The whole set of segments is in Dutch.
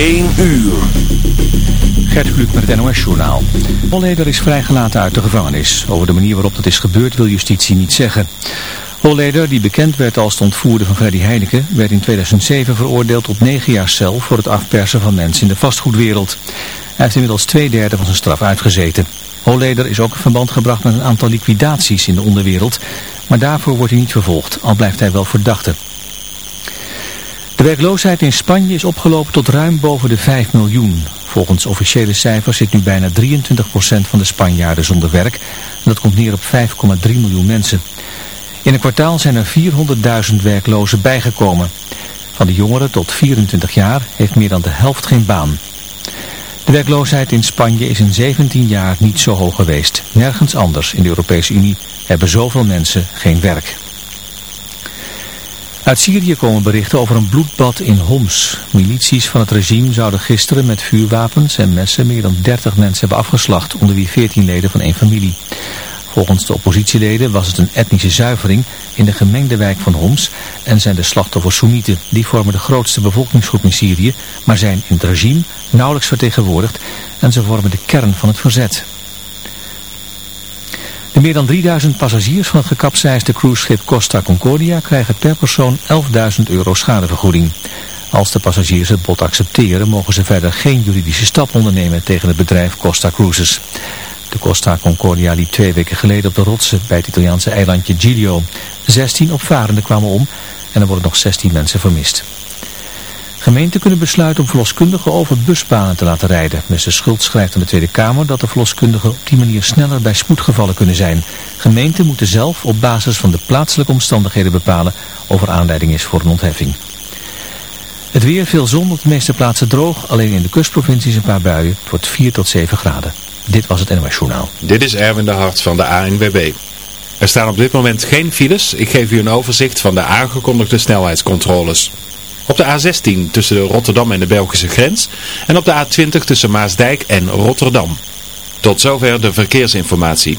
1 uur. Gert Kluk met het NOS-journaal. Holleder is vrijgelaten uit de gevangenis. Over de manier waarop dat is gebeurd wil justitie niet zeggen. Holleder, die bekend werd als de ontvoerder van Freddy Heineken, werd in 2007 veroordeeld tot 9 jaar cel voor het afpersen van mensen in de vastgoedwereld. Hij heeft inmiddels twee derde van zijn straf uitgezeten. Holleder is ook in verband gebracht met een aantal liquidaties in de onderwereld, maar daarvoor wordt hij niet vervolgd, al blijft hij wel verdachte. De werkloosheid in Spanje is opgelopen tot ruim boven de 5 miljoen. Volgens officiële cijfers zit nu bijna 23% van de Spanjaarden zonder werk. Dat komt neer op 5,3 miljoen mensen. In een kwartaal zijn er 400.000 werklozen bijgekomen. Van de jongeren tot 24 jaar heeft meer dan de helft geen baan. De werkloosheid in Spanje is in 17 jaar niet zo hoog geweest. Nergens anders in de Europese Unie hebben zoveel mensen geen werk. Uit Syrië komen berichten over een bloedbad in Homs. Milities van het regime zouden gisteren met vuurwapens en messen meer dan 30 mensen hebben afgeslacht, onder wie 14 leden van één familie. Volgens de oppositieleden was het een etnische zuivering in de gemengde wijk van Homs en zijn de slachtoffers Soenieten. Die vormen de grootste bevolkingsgroep in Syrië, maar zijn in het regime nauwelijks vertegenwoordigd en ze vormen de kern van het verzet. De meer dan 3000 passagiers van het gekapseisde cruiseschip Costa Concordia krijgen per persoon 11.000 euro schadevergoeding. Als de passagiers het bod accepteren, mogen ze verder geen juridische stap ondernemen tegen het bedrijf Costa Cruises. De Costa Concordia liep twee weken geleden op de rotsen bij het Italiaanse eilandje Giglio. 16 opvarenden kwamen om en er worden nog 16 mensen vermist. Gemeenten kunnen besluiten om verloskundigen over busbanen te laten rijden. Minister Schuld schrijft aan de Tweede Kamer dat de verloskundigen op die manier sneller bij spoedgevallen kunnen zijn. Gemeenten moeten zelf op basis van de plaatselijke omstandigheden bepalen of er aanleiding is voor een ontheffing. Het weer veel zon op de meeste plaatsen droog, alleen in de kustprovincies een paar buien. Het wordt 4 tot 7 graden. Dit was het NOS Journaal. Dit is Erwin de Hart van de ANWB. Er staan op dit moment geen files. Ik geef u een overzicht van de aangekondigde snelheidscontroles. Op de A16 tussen Rotterdam en de Belgische grens. En op de A20 tussen Maasdijk en Rotterdam. Tot zover de verkeersinformatie.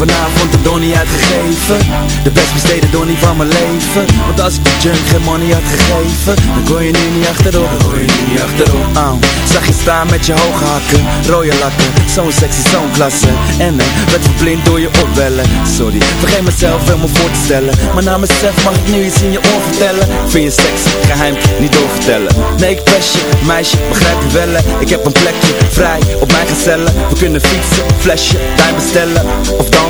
Vanavond de donnie uitgegeven. De best besteden donnie van mijn leven. Want als ik de junk geen money had gegeven Dan kon je nu niet achterop. Dan je niet Zag je staan met je hoge hakken Rode lakken. Zo'n sexy, zo'n klasse. En uh, werd verblind door je opwellen Sorry, vergeet mezelf helemaal voor te stellen. Maar na mezelf mag ik nu iets in je oor vertellen. Vind je sexy, geheim, niet doorvertellen. Nee, ik pest je, meisje, begrijp je wel Ik heb een plekje, vrij, op mijn gezellen. We kunnen fietsen, flesje, wijn bestellen. Of dan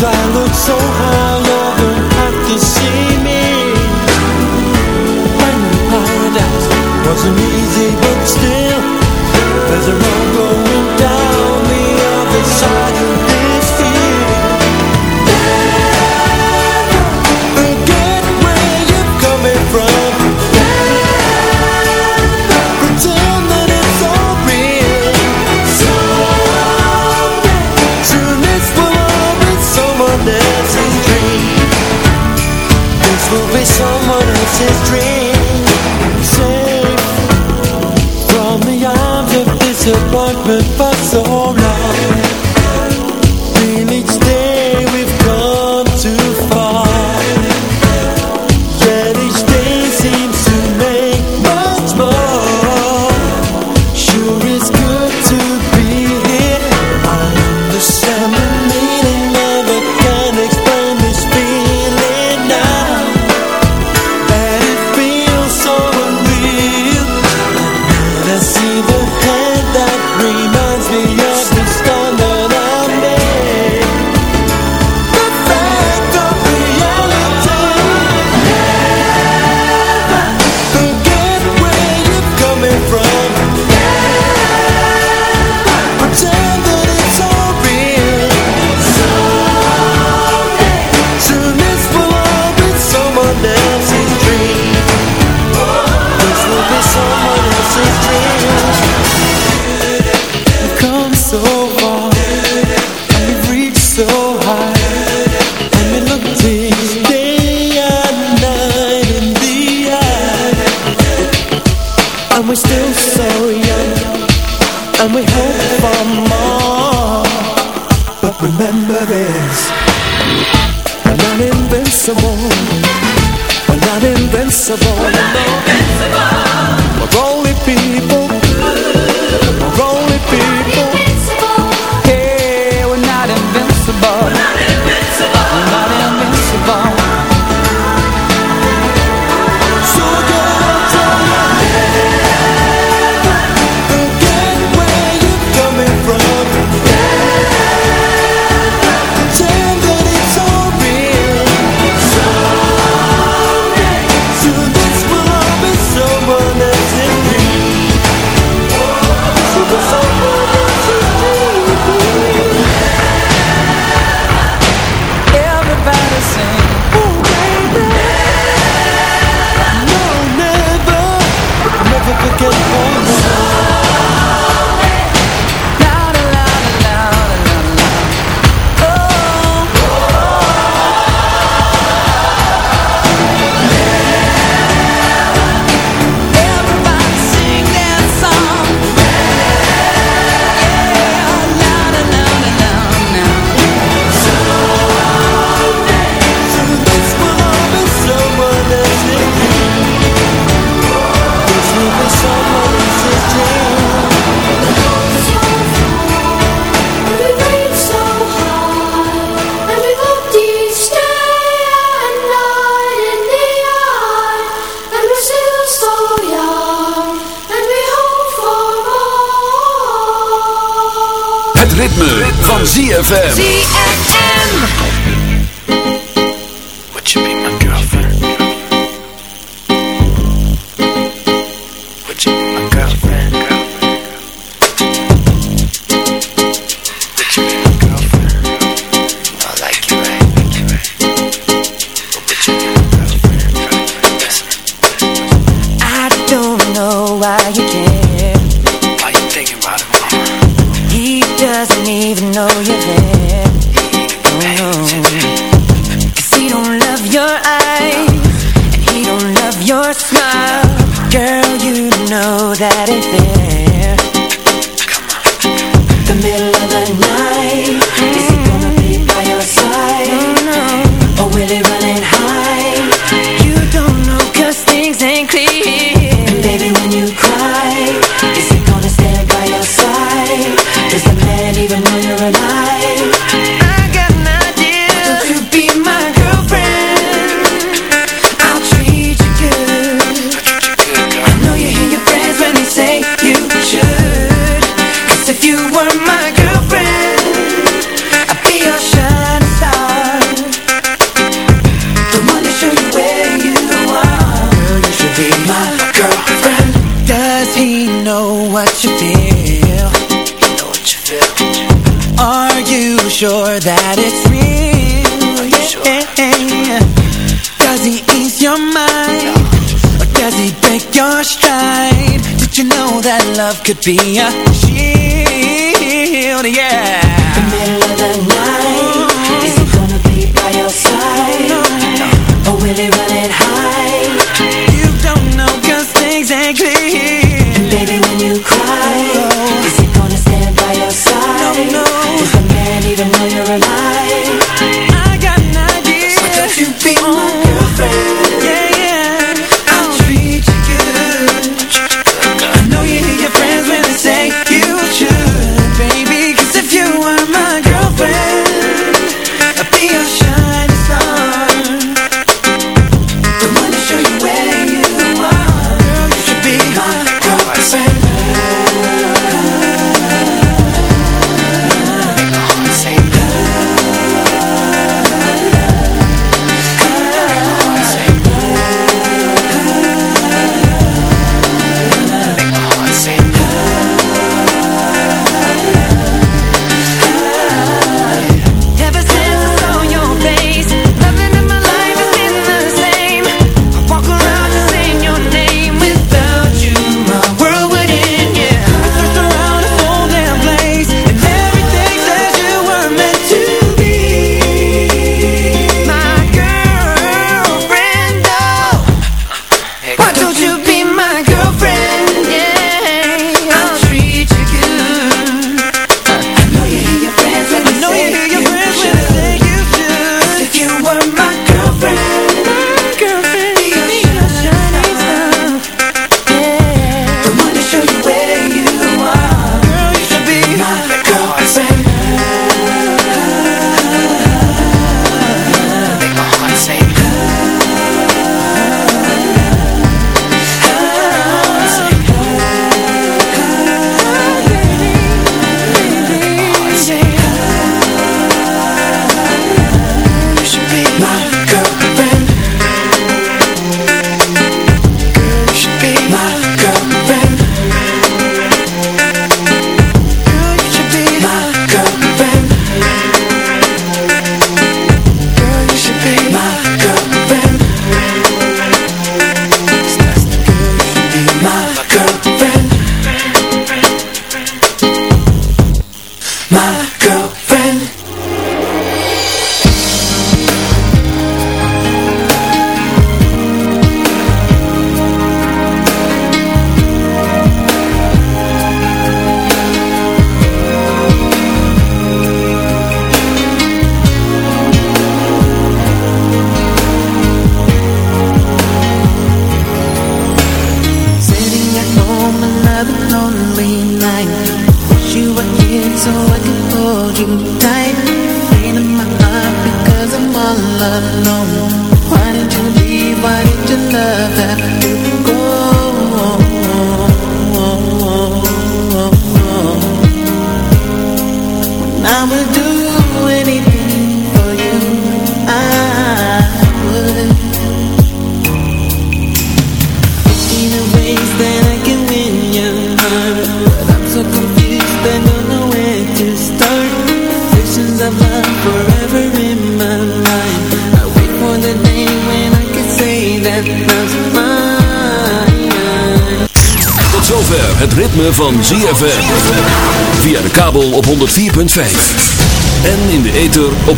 I look so high, to see me. Finding paradise wasn't easy, but still There's a road And we're still so young. And we hope for more. But remember this. We're not invincible. We're not invincible. We're not invincible. We're only people ZFM. be a shield, yeah. In night, is gonna be by your side? Or will it run it high? You don't know, cause things ain't clear.